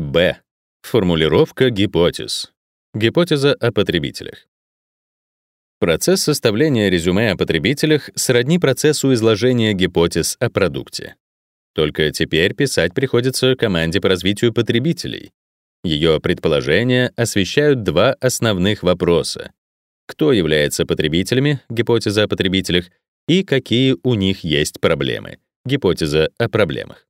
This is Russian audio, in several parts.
Б. Формулировка гипотез. Гипотеза о потребителях. Процесс составления резюме о потребителях сродни процессу изложения гипотез о продукте. Только теперь писать приходится команде по развитию потребителей. Ее предположения освещают два основных вопроса. Кто является потребителями, гипотеза о потребителях, и какие у них есть проблемы, гипотеза о проблемах.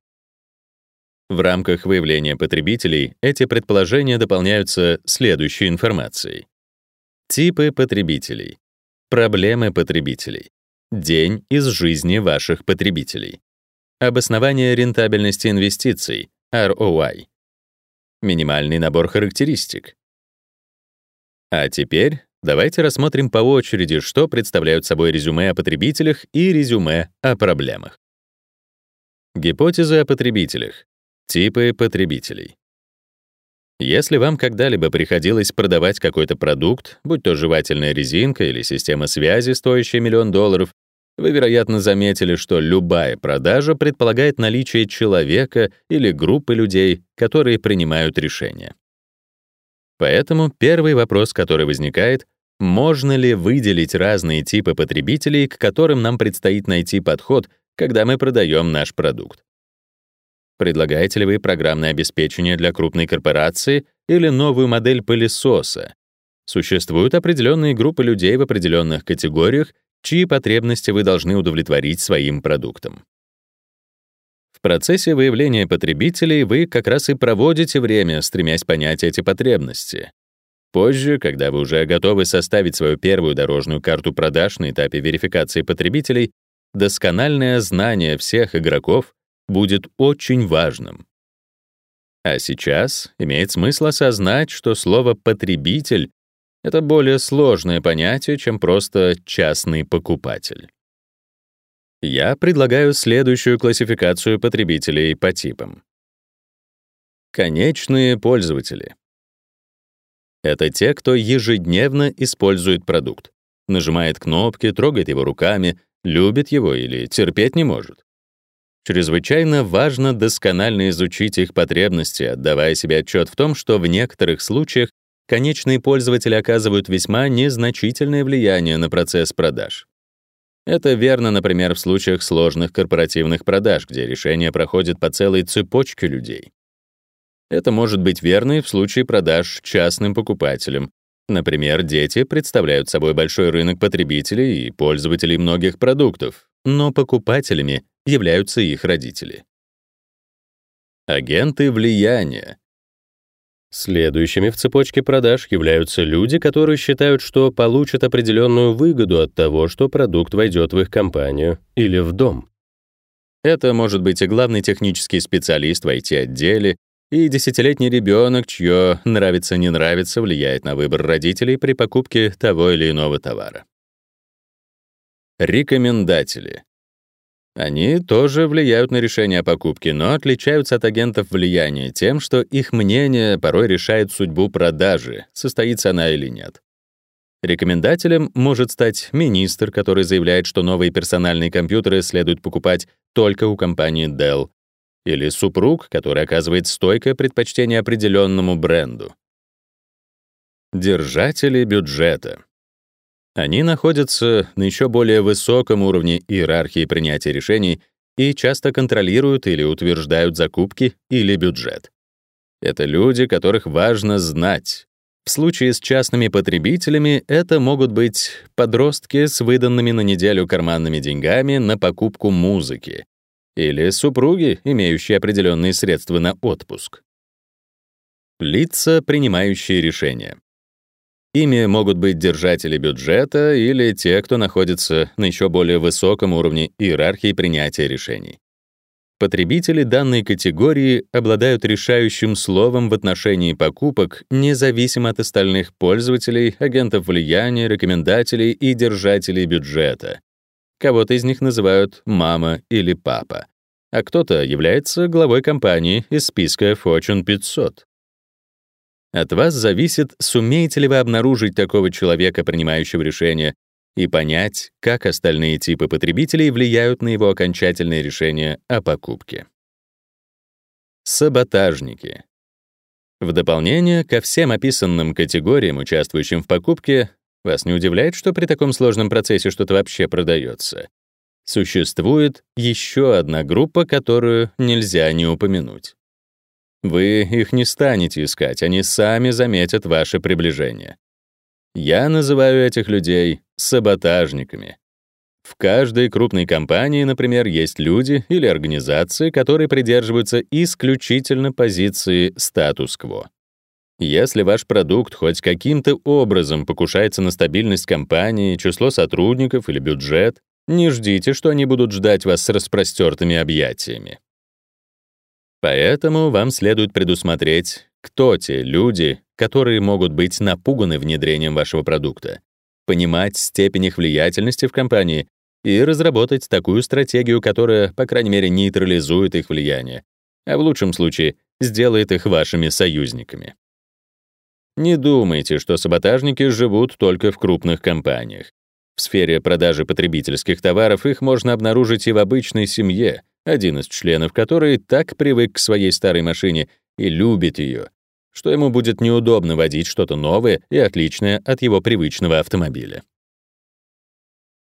В рамках выявления потребителей эти предположения дополняются следующей информацией. Типы потребителей. Проблемы потребителей. День из жизни ваших потребителей. Обоснование рентабельности инвестиций, ROI. Минимальный набор характеристик. А теперь давайте рассмотрим по очереди, что представляют собой резюме о потребителях и резюме о проблемах. Гипотезы о потребителях. Типы потребителей. Если вам когда-либо приходилось продавать какой-то продукт, будь то жевательная резинка или система связи, стоящая миллион долларов, вы, вероятно, заметили, что любая продажа предполагает наличие человека или группы людей, которые принимают решения. Поэтому первый вопрос, который возникает, можно ли выделить разные типы потребителей, к которым нам предстоит найти подход, когда мы продаем наш продукт? Предлагаете ли вы программное обеспечение для крупной корпорации или новую модель пылесоса? Существуют определенные группы людей в определенных категориях, чьи потребности вы должны удовлетворить своим продуктом. В процессе выявления потребителей вы как раз и проводите время, стремясь понять эти потребности. Позже, когда вы уже готовы составить свою первую дорожную карту продаж на этапе верификации потребителей, доскональное знание всех игроков будет очень важным. А сейчас имеет смысл осознать, что слово «потребитель» — это более сложное понятие, чем просто «частный покупатель». Я предлагаю следующую классификацию потребителей по типам. Конечные пользователи. Это те, кто ежедневно использует продукт, нажимает кнопки, трогает его руками, любит его или терпеть не может. Чрезвычайно важно досконально изучить их потребности, отдавая себе отчет в том, что в некоторых случаях конечные пользователи оказывают весьма незначительное влияние на процесс продаж. Это верно, например, в случаях сложных корпоративных продаж, где решение проходит по целой цепочке людей. Это может быть верно и в случае продаж частным покупателям. Например, дети представляют собой большой рынок потребителей и пользователей многих продуктов, но покупателями являются их родители. Агенты влияния. Следующими в цепочке продаж являются люди, которые считают, что получат определенную выгоду от того, что продукт войдет в их компанию или в дом. Это может быть и главный технический специалист в IT-отделе, и десятилетний ребенок, чье «нравится-не нравится» влияет на выбор родителей при покупке того или иного товара. Рекомендатели. Они тоже влияют на решение о покупке, но отличаются от агентов влияния тем, что их мнение порой решает судьбу продажи, состоится она или нет. Рекомендателем может стать министр, который заявляет, что новые персональные компьютеры следует покупать только у компании Dell, или супруг, который оказывает стойкое предпочтение определенному бренду. Держатели бюджета. Они находятся на еще более высоком уровне иерархии принятия решений и часто контролируют или утверждают закупки или бюджет. Это люди, которых важно знать. В случае с частными потребителями это могут быть подростки с выданными на неделю карманными деньгами на покупку музыки или супруги, имеющие определенные средства на отпуск. Лица, принимающие решения. Ими могут быть держатели бюджета или те, кто находится на еще более высоком уровне иерархии принятия решений. Потребители данной категории обладают решающим словом в отношении покупок, независимо от остальных пользователей, агентов влияния, рекомендателей и держателей бюджета. Кого-то из них называют мама или папа, а кто-то является главой компании из списка Fortune 500. От вас зависит, сумеете ли вы обнаружить такого человека, принимающего решения, и понять, как остальные типы потребителей влияют на его окончательное решение о покупке. Саботажники. В дополнение ко всем описанным категориям, участвующим в покупке, вас не удивляет, что при таком сложном процессе что-то вообще продается. Существует еще одна группа, которую нельзя не упомянуть. Вы их не станете искать, они сами заметят ваше приближение. Я называю этих людей саботажниками. В каждой крупной компании, например, есть люди или организации, которые придерживаются исключительно позиции статус-кво. Если ваш продукт хоть каким-то образом покушается на стабильность компании, число сотрудников или бюджет, не ждите, что они будут ждать вас с распростертыми объятиями. Поэтому вам следует предусмотреть, кто те люди, которые могут быть напуганы внедрением вашего продукта, понимать степень их влиятельности в компании и разработать такую стратегию, которая, по крайней мере, нейтрализует их влияние, а в лучшем случае сделает их вашими союзниками. Не думайте, что саботажники живут только в крупных компаниях. В сфере продажи потребительских товаров их можно обнаружить и в обычной семье, один из членов которой так привык к своей старой машине и любит ее, что ему будет неудобно водить что-то новое и отличное от его привычного автомобиля.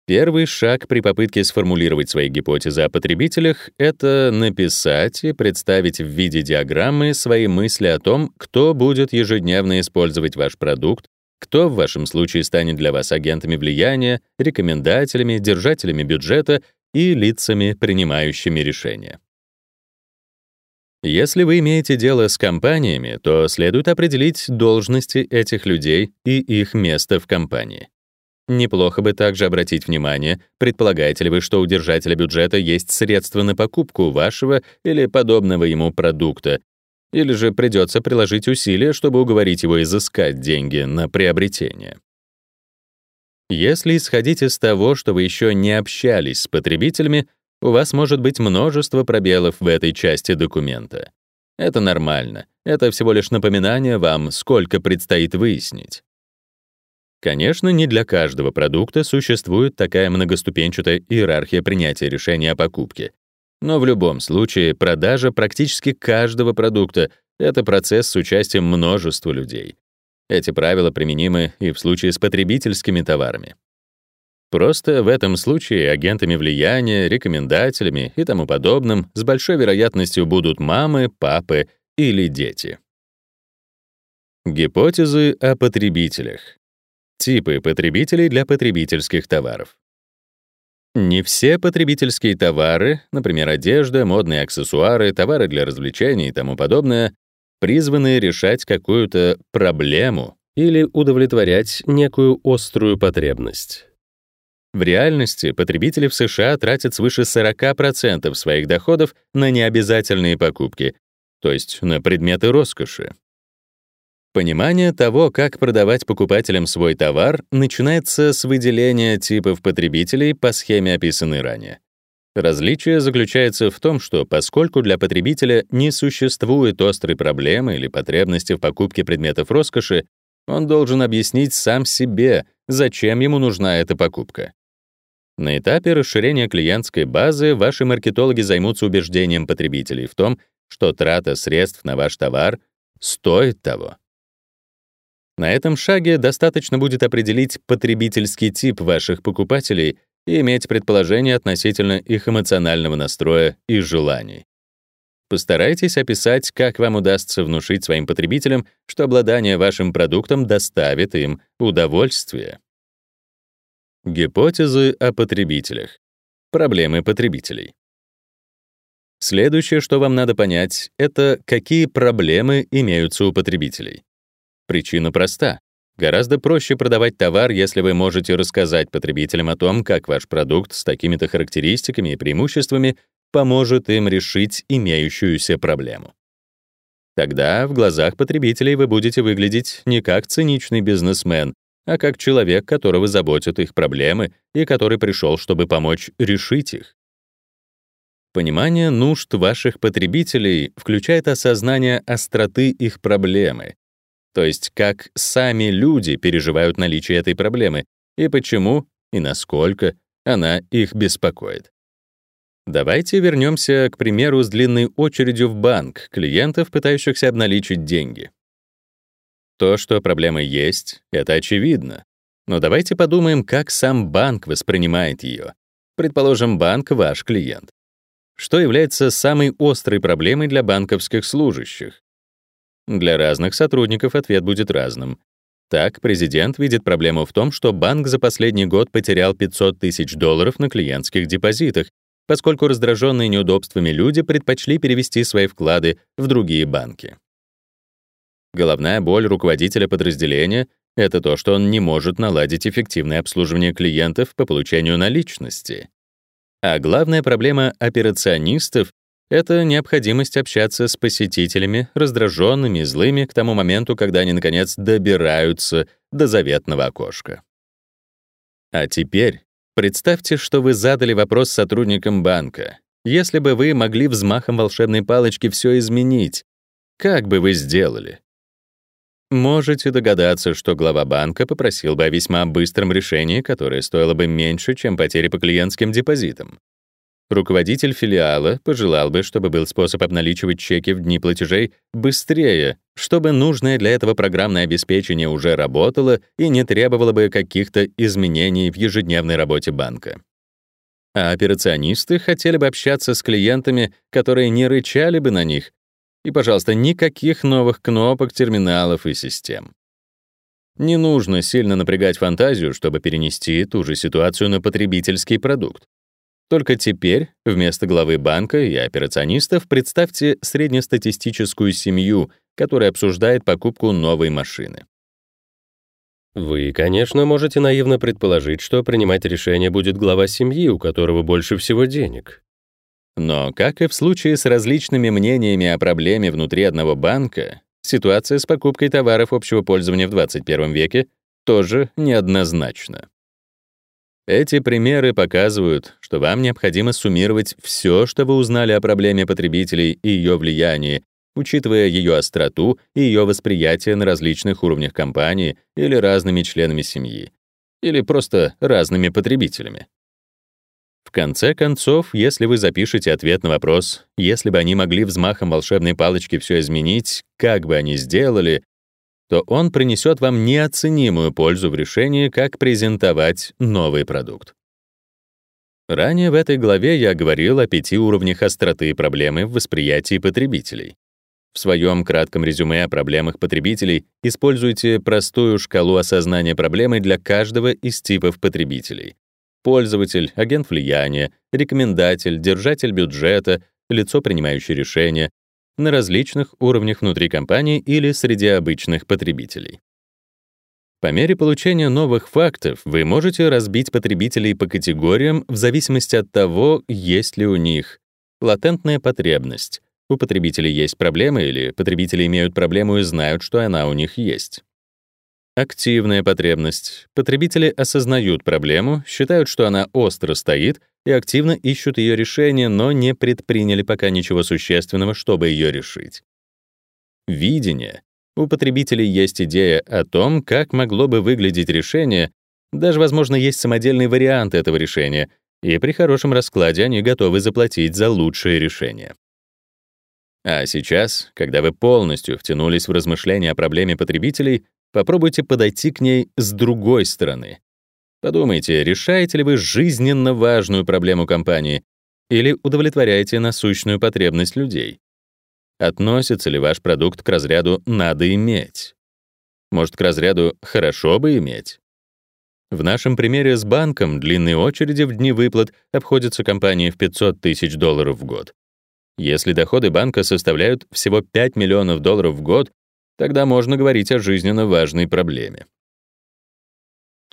Первый шаг при попытке сформулировать свои гипотезы о потребителях — это написать и представить в виде диаграммы свои мысли о том, кто будет ежедневно использовать ваш продукт, кто в вашем случае станет для вас агентами влияния, рекомендателями, держателями бюджета и лицами, принимающими решения. Если вы имеете дело с компаниями, то следует определить должности этих людей и их место в компании. Неплохо бы также обратить внимание, предполагаете ли вы, что у держателя бюджета есть средства на покупку вашего или подобного ему продукта, или же придется приложить усилия, чтобы уговорить его изыскать деньги на приобретение. Если исходить из того, что вы еще не общались с потребителями, у вас может быть множество пробелов в этой части документа. Это нормально. Это всего лишь напоминание вам, сколько предстоит выяснить. Конечно, не для каждого продукта существует такая многоступенчатая иерархия принятия решения о покупке. Но в любом случае продажа практически каждого продукта — это процесс с участием множества людей. Эти правила применимы и в случае с потребительскими товарами. Просто в этом случае агентами влияния, рекомендателями и тому подобным с большой вероятностью будут мамы, папы или дети. Гипотезы о потребителях. Типы потребителей для потребительских товаров. Не все потребительские товары, например, одежда, модные аксессуары, товары для развлечений и тому подобное, призваны решать какую-то проблему или удовлетворять некую острую потребность. В реальности потребители в США тратят свыше 40% своих доходов на необязательные покупки, то есть на предметы роскоши. Понимание того, как продавать покупателям свой товар, начинается с выделения типов потребителей по схеме, описанной ранее. Различие заключается в том, что поскольку для потребителя не существует острой проблемы или потребности в покупке предметов роскоши, он должен объяснить сам себе, зачем ему нужна эта покупка. На этапе расширения клиентской базы ваши маркетологи займутся убеждением потребителей в том, что трата средств на ваш товар стоит того. На этом шаге достаточно будет определить потребительский тип ваших покупателей и иметь предположение относительно их эмоционального настроя и желаний. Постарайтесь описать, как вам удастся внушить своим потребителям, что обладание вашим продуктом доставит им удовольствие. Гипотезы о потребителях. Проблемы потребителей. Следующее, что вам надо понять, это какие проблемы имеются у потребителей. Причина проста. Гораздо проще продавать товар, если вы можете рассказать потребителям о том, как ваш продукт с такими-то характеристиками и преимуществами поможет им решить имеющуюся проблему. Тогда в глазах потребителей вы будете выглядеть не как циничный бизнесмен, а как человек, которого заботят их проблемы и который пришел, чтобы помочь решить их. Понимание нужд ваших потребителей включает осознание остроты их проблемы, то есть как сами люди переживают наличие этой проблемы и почему и насколько она их беспокоит. Давайте вернемся к примеру с длинной очередью в банк клиентов, пытающихся обналичить деньги. То, что проблема есть, это очевидно. Но давайте подумаем, как сам банк воспринимает ее. Предположим, банк — ваш клиент. Что является самой острой проблемой для банковских служащих? Для разных сотрудников ответ будет разным. Так, президент видит проблему в том, что банк за последний год потерял 500 тысяч долларов на клиентских депозитах, поскольку раздраженные неудобствами люди предпочли перевести свои вклады в другие банки. Головная боль руководителя подразделения — это то, что он не может наладить эффективное обслуживание клиентов по получению наличности. А главная проблема операционистов — это необходимость общаться с посетителями, раздраженными, злыми к тому моменту, когда они, наконец, добираются до заветного окошка. А теперь представьте, что вы задали вопрос сотрудникам банка. Если бы вы могли взмахом волшебной палочки все изменить, как бы вы сделали? Можете догадаться, что глава банка попросил бы о весьма быстром решении, которое стоило бы меньше, чем потери по клиентским депозитам. Руководитель филиала пожелал бы, чтобы был способ обналичивать чеки в дни платежей быстрее, чтобы нужное для этого программное обеспечение уже работало и не требовало бы каких-то изменений в ежедневной работе банка. А операционисты хотели бы общаться с клиентами, которые не рычали бы на них, и, пожалуйста, никаких новых кнопок, терминалов и систем. Не нужно сильно напрягать фантазию, чтобы перенести ту же ситуацию на потребительский продукт. Только теперь вместо главы банка и операционистов представьте среднестатистическую семью, которая обсуждает покупку новой машины. Вы, конечно, можете наивно предположить, что принимать решение будет глава семьи, у которого больше всего денег. Но, как и в случае с различными мнениями о проблеме внутри одного банка, ситуация с покупкой товаров общего пользования в 21 веке тоже неоднозначна. Эти примеры показывают, что вам необходимо суммировать все, что вы узнали о проблеме потребителей и ее влиянии, учитывая ее остроту и ее восприятие на различных уровнях компании или разными членами семьи, или просто разными потребителями. В конце концов, если вы запишете ответ на вопрос, если бы они могли взмахом волшебной палочки все изменить, как бы они сделали, то он принесет вам неоценимую пользу в решении, как презентовать новый продукт. Ранее в этой главе я говорил о пяти уровнях остроты проблемы в восприятии потребителей. В своем кратком резюме о проблемах потребителей используйте простую шкалу осознания проблемы для каждого из типов потребителей пользователь, агент влияния, рекомендатель, держатель бюджета, лицо, принимающее решения, на различных уровнях внутри компании или среди обычных потребителей. По мере получения новых фактов вы можете разбить потребителей по категориям в зависимости от того, есть ли у них латентная потребность. У потребителей есть проблемы или потребители имеют проблему и знают, что она у них есть. Активная потребность. Потребители осознают проблему, считают, что она остро стоит, и активно ищут ее решение, но не предприняли пока ничего существенного, чтобы ее решить. Видение. У потребителей есть идея о том, как могло бы выглядеть решение, даже, возможно, есть самодельный вариант этого решения, и при хорошем раскладе они готовы заплатить за лучшее решение. А сейчас, когда вы полностью втянулись в размышления о проблеме потребителей, Попробуйте подойти к ней с другой стороны. Подумайте, решаете ли вы жизненно важную проблему компании или удовлетворяете насущную потребность людей? Относится ли ваш продукт к разряду «надо иметь»? Может, к разряду «хорошо бы иметь»? В нашем примере с банком длинные очереди в дни выплат обходятся компании в 500 тысяч долларов в год. Если доходы банка составляют всего 5 миллионов долларов в год, Тогда можно говорить о жизненно важной проблеме.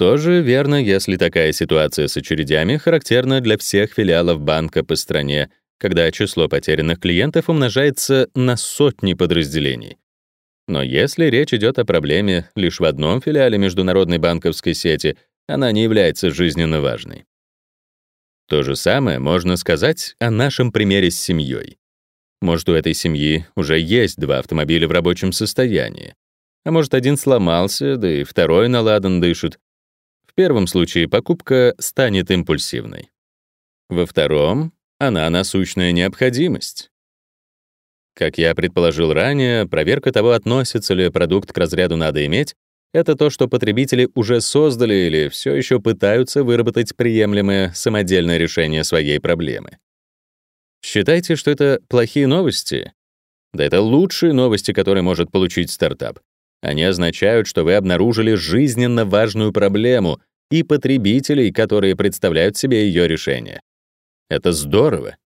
Тоже верно, если такая ситуация с очередями характерна для всех филиалов банка по стране, когда число потерянных клиентов умножается на сотни подразделений. Но если речь идет о проблеме лишь в одном филиале международной банковской сети, она не является жизненно важной. То же самое можно сказать о нашем примере с семьей. Может, у этой семьи уже есть два автомобиля в рабочем состоянии. А может, один сломался, да и второй наладан дышит. Первом случае покупка станет импульсивной. Во втором — она насущная необходимость. Как я предположил ранее, проверка того, относится ли продукт к разряду «надо иметь», это то, что потребители уже создали или все еще пытаются выработать приемлемое самодельное решение своей проблемы. Считайте, что это плохие новости? Да это лучшие новости, которые может получить стартап. Они означают, что вы обнаружили жизненно важную проблему и потребителей, которые представляют себе ее решение. Это здорово.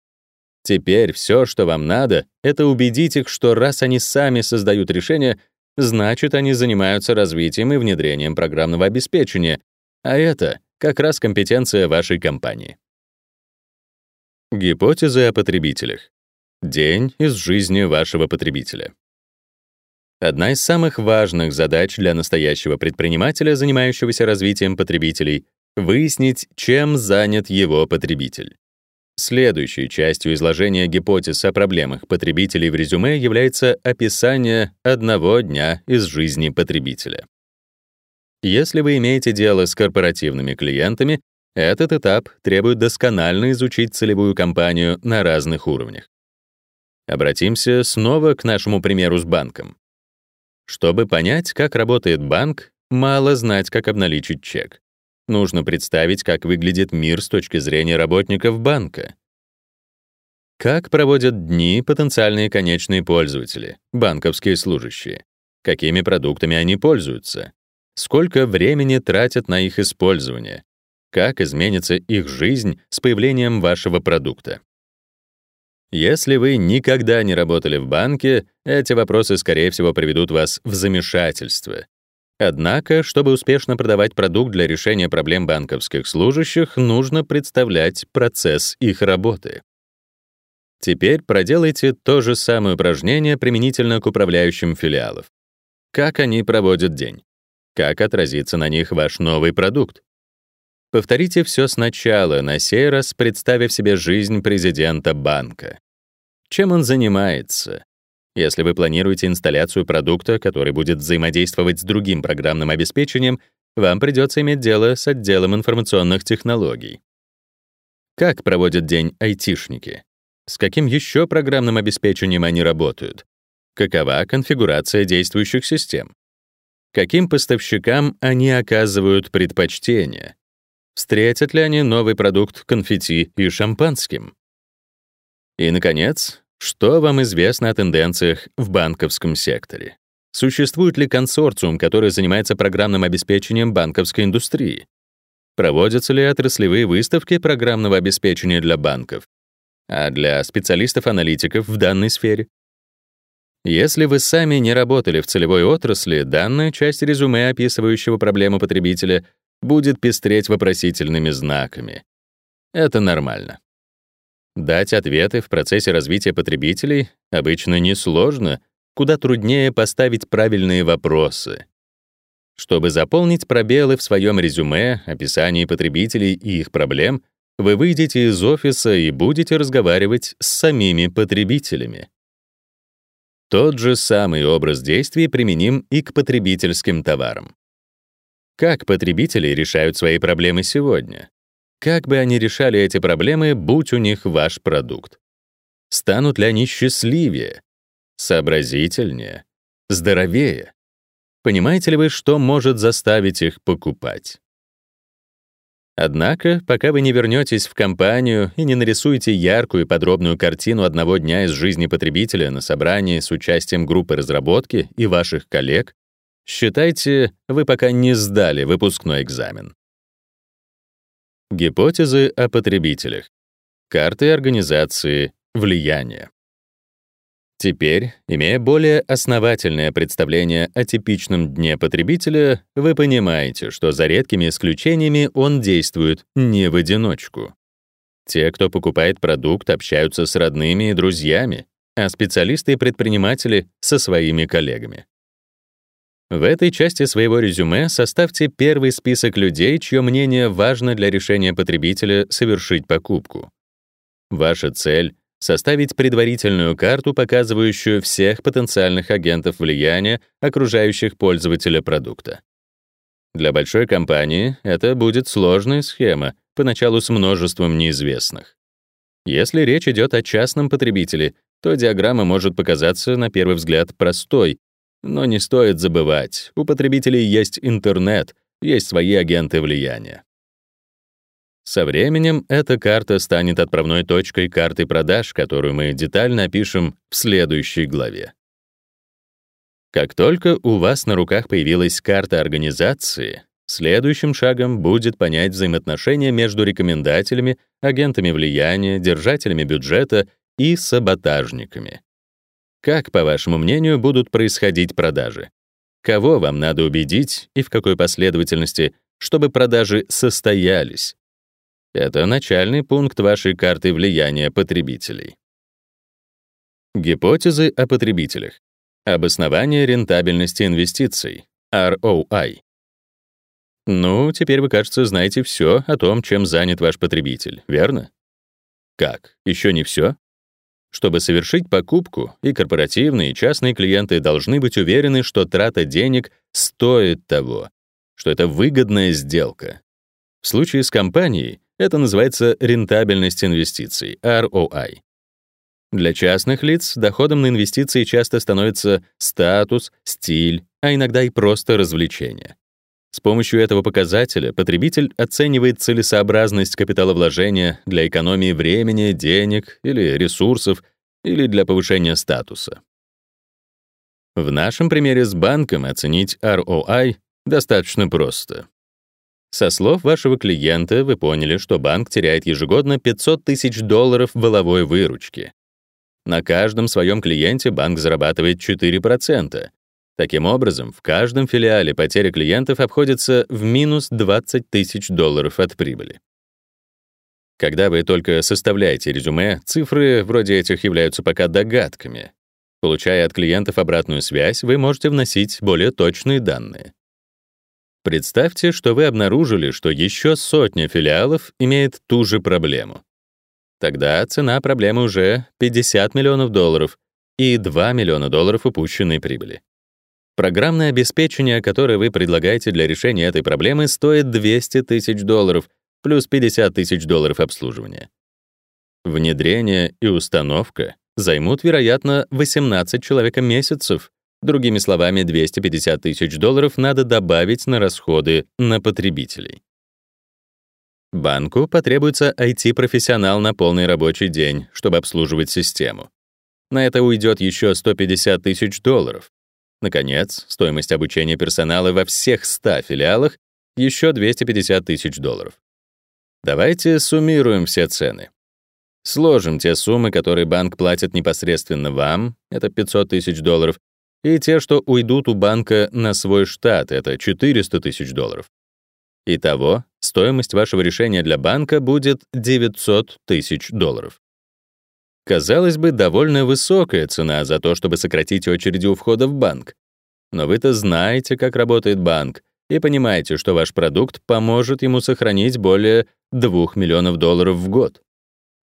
Теперь все, что вам надо, это убедить их, что раз они сами создают решение, значит, они занимаются развитием и внедрением программного обеспечения, а это как раз компетенция вашей компании. Гипотезы о потребителях. День из жизни вашего потребителя. Одна из самых важных задач для настоящего предпринимателя, занимающегося развитием потребителей, выяснить, чем занят его потребитель. Следующей частью изложения гипотез о проблемах потребителей в резюме является описание одного дня из жизни потребителя. Если вы имеете дело с корпоративными клиентами, этот этап требует досконально изучить целевую компанию на разных уровнях. Обратимся снова к нашему примеру с банком. Чтобы понять, как работает банк, мало знать, как обналичить чек. Нужно представить, как выглядит мир с точки зрения работников банка. Как проводят дни потенциальные конечные пользователи, банковские служащие? Какими продуктами они пользуются? Сколько времени тратят на их использование? Как изменится их жизнь с появлением вашего продукта? Если вы никогда не работали в банке, эти вопросы, скорее всего, приведут вас в замешательство. Однако, чтобы успешно продавать продукт для решения проблем банковских служащих, нужно представлять процесс их работы. Теперь проделайте то же самое упражнение применительно к управляющим филиалов. Как они проводят день? Как отразится на них ваш новый продукт? Повторите все сначала, на сей раз представив себе жизнь президента банка. Чем он занимается? Если вы планируете инсталляцию продукта, который будет взаимодействовать с другим программным обеспечением, вам придется иметь дело с отделом информационных технологий. Как проводят день айтишники? С каким еще программным обеспечением они работают? Какова конфигурация действующих систем? Каким поставщикам они оказывают предпочтение? Встретят ли они новый продукт конфетти и шампанским? И, наконец, что вам известно о тенденциях в банковском секторе? Существует ли консорциум, который занимается программным обеспечением банковской индустрии? Проводятся ли отраслевые выставки программного обеспечения для банков? А для специалистов-аналитиков в данной сфере? Если вы сами не работали в целевой отрасли, данная часть резюме, описывающего проблему потребителя, будет пестреть вопросительными знаками. Это нормально. Дать ответы в процессе развития потребителей обычно несложно, куда труднее поставить правильные вопросы. Чтобы заполнить пробелы в своем резюме, описании потребителей и их проблем, вы выйдете из офиса и будете разговаривать с самими потребителями. Тот же самый образ действий применим и к потребительским товарам. Как потребители решают свои проблемы сегодня? Как бы они решали эти проблемы, будь у них ваш продукт? Станут ли они счастливее, сообразительнее, здоровее? Понимаете ли вы, что может заставить их покупать? Однако, пока вы не вернетесь в компанию и не нарисуете яркую и подробную картину одного дня из жизни потребителя на собрании с участием группы разработки и ваших коллег, считайте, вы пока не сдали выпускной экзамен. Гипотезы о потребителях. Карты организации влияния. Теперь, имея более основательное представление о типичном дне потребителя, вы понимаете, что за редкими исключениями он действует не в одиночку. Те, кто покупает продукт, общаются с родными и друзьями, а специалисты и предприниматели — со своими коллегами. В этой части своего резюме составьте первый список людей, чье мнение важно для решения потребителя совершить покупку. Ваша цель — составить предварительную карту, показывающую всех потенциальных агентов влияния, окружающих пользователя продукта. Для большой компании это будет сложная схема, поначалу с множеством неизвестных. Если речь идет о частном потребителе, то диаграмма может показаться на первый взгляд простой, но не стоит забывать, у потребителей есть интернет, есть свои агенты влияния. Со временем эта карта станет отправной точкой карты продаж, которую мы детально опишем в следующей главе. Как только у вас на руках появилась карта организации, следующим шагом будет понять взаимоотношения между рекомендателями, агентами влияния, держателями бюджета и саботажниками. Как, по вашему мнению, будут происходить продажи? Кого вам надо убедить и в какой последовательности, чтобы продажи состоялись? Это начальный пункт вашей карты влияния потребителей. Гипотезы о потребителях. Обоснование рентабельности инвестиций, ROI. Ну, теперь вы, кажется, знаете все о том, чем занят ваш потребитель, верно? Как? Еще не все? Чтобы совершить покупку, и корпоративные, и частные клиенты должны быть уверены, что трата денег стоит того, что это выгодная сделка. В случае с компанией это называется рентабельность инвестиций, ROI. Для частных лиц доходом на инвестиции часто становится статус, стиль, а иногда и просто развлечение. С помощью этого показателя потребитель оценивает целесообразность капиталовложения для экономии времени, денег или ресурсов или для повышения статуса. В нашем примере с банком оценить ROI достаточно просто. Со слов вашего клиента вы поняли, что банк теряет ежегодно 500 тысяч долларов воловой выручки. На каждом своем клиенте банк зарабатывает 4%. Таким образом, в каждом филиале потеря клиентов обходится в минус 20 тысяч долларов от прибыли. Когда вы только составляете резюме, цифры вроде этих являются пока догадками. Получая от клиентов обратную связь, вы можете вносить более точные данные. Представьте, что вы обнаружили, что еще сотня филиалов имеет ту же проблему. Тогда цена проблемы уже 50 миллионов долларов и 2 миллиона долларов упущенной прибыли. Программное обеспечение, которое вы предлагаете для решения этой проблемы, стоит 200 тысяч долларов плюс 50 тысяч долларов обслуживания. Внедрение и установка займут, вероятно, 18 человека месяцев, Другими словами, 250 тысяч долларов надо добавить на расходы на потребителей. Банку потребуется IT-профессионал на полный рабочий день, чтобы обслуживать систему. На это уйдет еще 150 тысяч долларов. Наконец, стоимость обучения персонала во всех 100 филиалах — еще 250 тысяч долларов. Давайте суммируем все цены. Сложим те суммы, которые банк платит непосредственно вам, это 500 тысяч долларов, и те, что уйдут у банка на свой штат, это 400 тысяч долларов. Итого, стоимость вашего решения для банка будет 900 тысяч долларов. Казалось бы, довольно высокая цена за то, чтобы сократить очереди у входа в банк. Но вы-то знаете, как работает банк, и понимаете, что ваш продукт поможет ему сохранить более 2 миллионов долларов в год.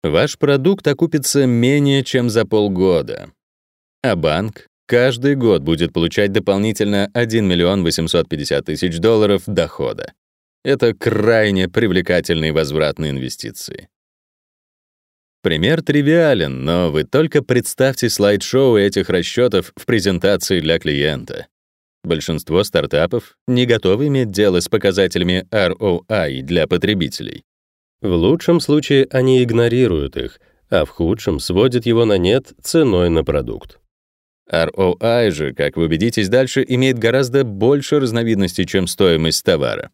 Ваш продукт окупится менее чем за полгода. А банк каждый год будет получать дополнительно 1 миллион 850 тысяч долларов дохода. Это крайне привлекательные возвратные инвестиции. Пример тривиален, но вы только представьте слайд-шоу этих расчетов в презентации для клиента. Большинство стартапов не готовы иметь дело с показателями ROI для потребителей. В лучшем случае они игнорируют их, а в худшем сводят его на нет ценой на продукт. ROI же, как вы убедитесь дальше, имеет гораздо больше разновидностей, чем стоимость товара.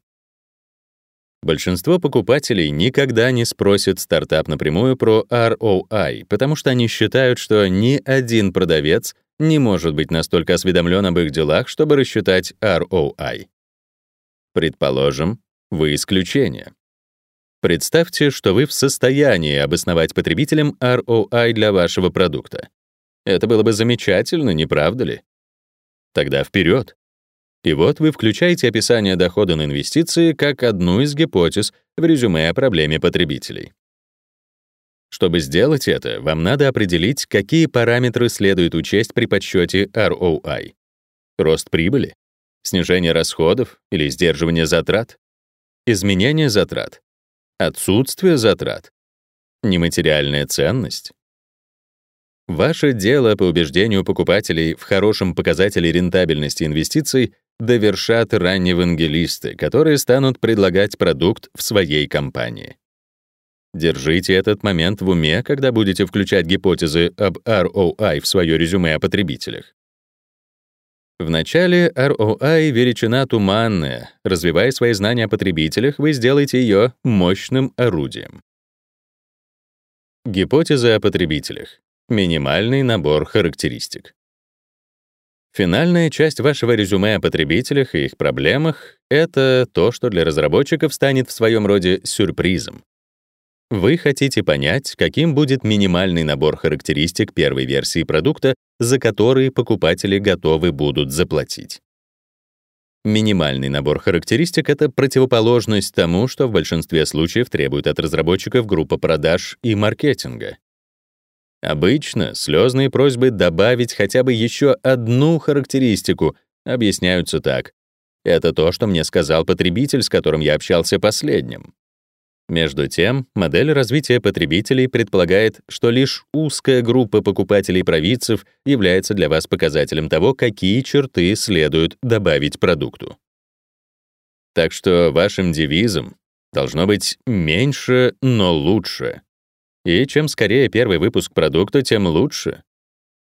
Большинство покупателей никогда не спросят стартап напрямую про ROI, потому что они считают, что ни один продавец не может быть настолько осведомлен об их делах, чтобы рассчитать ROI. Предположим, вы исключение. Представьте, что вы в состоянии обосновать потребителям ROI для вашего продукта. Это было бы замечательно, не правда ли? Тогда вперед. И вот вы включаете описание дохода на инвестиции как одну из гипотез в резюме о проблеме потребителей. Чтобы сделать это, вам надо определить, какие параметры следует учесть при подсчете ROI. Рост прибыли, снижение расходов или сдерживание затрат, изменение затрат, отсутствие затрат, нематериальная ценность, Ваше дело по убеждению покупателей в хорошем показателе рентабельности инвестиций довершат ранневангелисты, которые станут предлагать продукт в своей компании. Держите этот момент в уме, когда будете включать гипотезы об ROI в свое резюме о потребителях. Вначале ROI — величина туманная. Развивая свои знания о потребителях, вы сделаете ее мощным орудием. Гипотеза о потребителях. Минимальный набор характеристик. Финальная часть вашего резюме о потребителях и их проблемах — это то, что для разработчиков станет в своем роде сюрпризом. Вы хотите понять, каким будет минимальный набор характеристик первой версии продукта, за которые покупатели готовы будут заплатить. Минимальный набор характеристик — это противоположность тому, что в большинстве случаев требует от разработчиков группа продаж и маркетинга. Обычно слезные просьбы добавить хотя бы еще одну характеристику объясняются так. Это то, что мне сказал потребитель, с которым я общался последним. Между тем, модель развития потребителей предполагает, что лишь узкая группа покупателей-провидцев является для вас показателем того, какие черты следует добавить продукту. Так что вашим девизом должно быть «меньше, но лучше». И чем скорее первый выпуск продукта, тем лучше.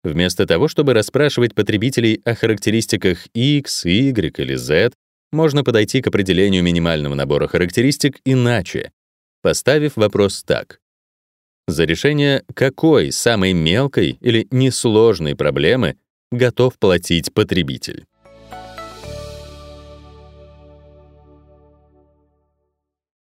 Вместо того, чтобы расспрашивать потребителей о характеристиках X, Y или Z, можно подойти к определению минимального набора характеристик иначе, поставив вопрос так. За решение какой самой мелкой или несложной проблемы готов платить потребитель?